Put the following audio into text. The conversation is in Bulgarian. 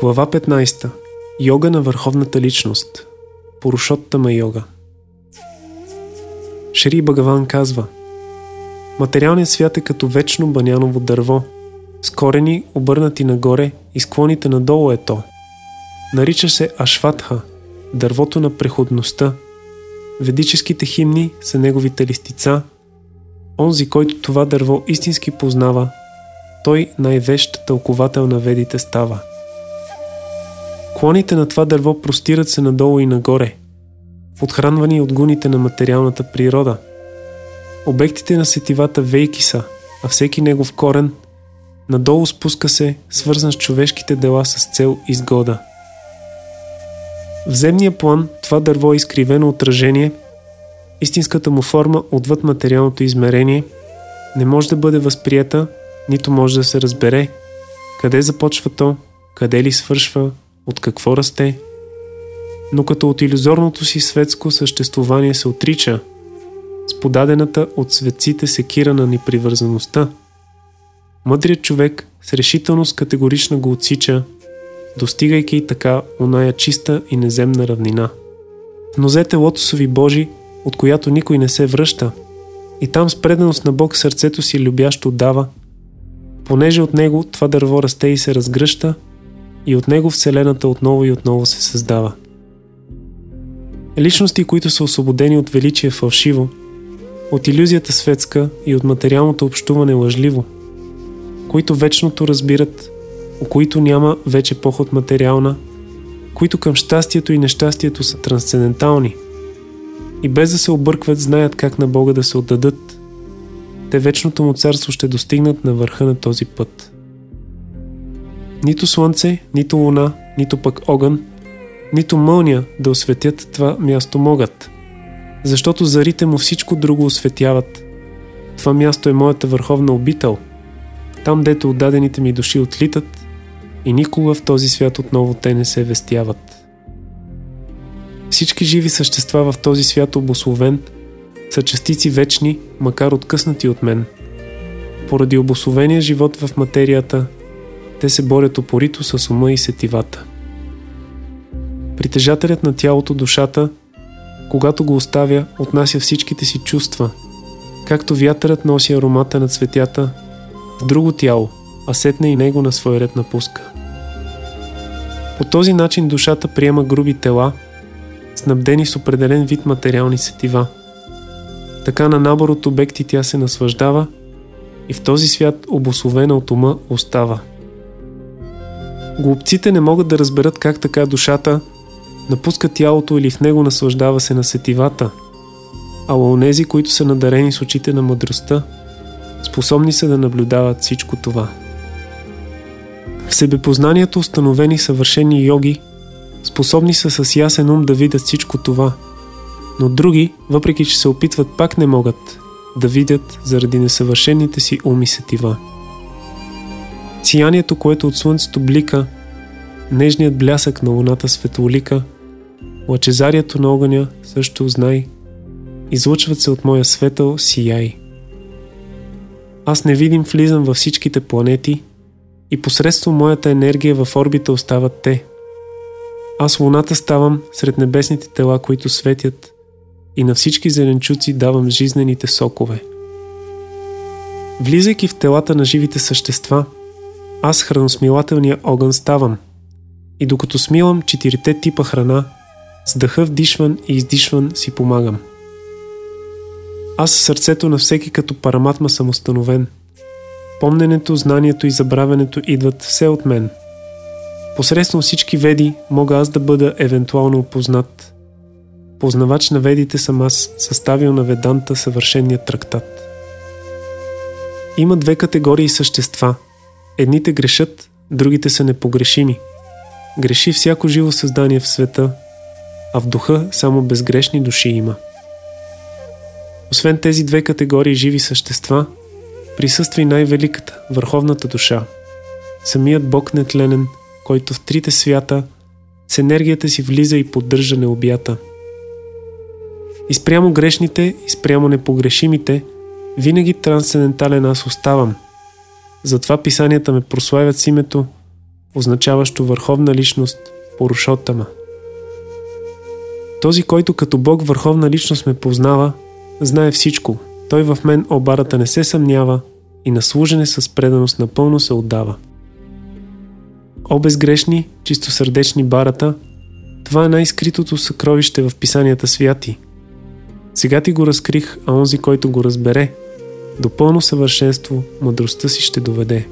Глава 15. Йога на върховната личност. Порушоттама йога. Шри Багаван казва Материалният свят е като вечно баняново дърво. С корени обърнати нагоре и склоните надолу е то. Нарича се Ашватха, дървото на преходността. Ведическите химни са неговите листица. Онзи, който това дърво истински познава, той най-вещ тълковател на ведите става. Клоните на това дърво простират се надолу и нагоре, подхранвани от гуните на материалната природа. Обектите на сетивата вейки са, а всеки негов корен надолу спуска се, свързан с човешките дела с цел изгода. В земния план това дърво е изкривено отражение, истинската му форма отвъд материалното измерение не може да бъде възприета, нито може да се разбере къде започва то, къде ли свършва, от какво расте, но като от иллюзорното си светско съществувание се отрича, с подадената от светците секира на непривързаността. Мъдрият човек с решителност категорично го отсича, достигайки така оная чиста и неземна равнина. В нозете лотосови Божи, от която никой не се връща, и там с преданост на Бог сърцето си любящо дава, понеже от него това дърво расте и се разгръща – и от него Вселената отново и отново се създава. Личности, които са освободени от величие фалшиво, от иллюзията светска и от материалното общуване лъжливо, които вечното разбират, у които няма вече поход материална, които към щастието и нещастието са трансцендентални и без да се объркват знаят как на Бога да се отдадат, те вечното му царство ще достигнат на върха на този път. Нито слънце, нито луна, нито пък огън, нито мълния да осветят това място могат. Защото зарите му всичко друго осветяват. Това място е моята върховна обител. Там, дето отдадените ми души отлитат и никога в този свят отново те не се вестяват. Всички живи същества в този свят обословен са частици вечни, макар откъснати от мен. Поради обословения живот в материята, те се борят опорито с ума и сетивата. Притежателят на тялото, душата, когато го оставя, отнася всичките си чувства, както вятърът носи аромата на цветята в друго тяло, а сетне и него на свой ред напуска. По този начин душата приема груби тела, снабдени с определен вид материални сетива. Така на набор от обекти тя се наслаждава и в този свят обословена от ума остава. Глупците не могат да разберат как така душата напуска тялото или в него наслаждава се на сетивата, а онези, които са надарени с очите на мъдростта, способни са да наблюдават всичко това. В себепознанието установени съвършени йоги, способни са с ясен ум да видят всичко това, но други, въпреки че се опитват, пак не могат да видят заради несъвършените си уми сетива. Сиянието, което от слънцето блика, нежният блясък на луната светлолика, лъчезарието на огъня също знай, излъчват се от моя светъл сияй. Аз невидим влизам във всичките планети и посредством моята енергия в орбита остават те. Аз луната ставам сред небесните тела, които светят и на всички зеленчуци давам жизнените сокове. Влизайки в телата на живите същества – аз храносмилателния огън ставам. И докато смилам четирите типа храна, с дъха вдишван и издишван си помагам. Аз сърцето на всеки като параматма съм установен. Помненето, знанието и забравянето идват все от мен. Посредством всички веди мога аз да бъда евентуално опознат. Познавач на ведите съм аз, съставил на веданта съвършения трактат. Има две категории същества – Едните грешат, другите са непогрешими. Греши всяко живо създание в света, а в духа само безгрешни души има. Освен тези две категории живи същества, присъства и най-великата, върховната душа. Самият Бог нетленен, който в трите свята с енергията си влиза и поддържа необята. И спрямо грешните, и спрямо непогрешимите, винаги трансцендентален аз оставам – затова писанията ме прославят с името означаващо върховна личност, Порушотама. Този, който като Бог върховна личност ме познава, знае всичко. Той в мен обарата не се съмнява и на служене с преданост напълно се отдава. О безгрешни, чистосърдечни барата, това е най-скритото съкровище в писанията святи. Сега ти го разкрих, а онзи, който го разбере, до пълно съвършенство мъдростта си ще доведе.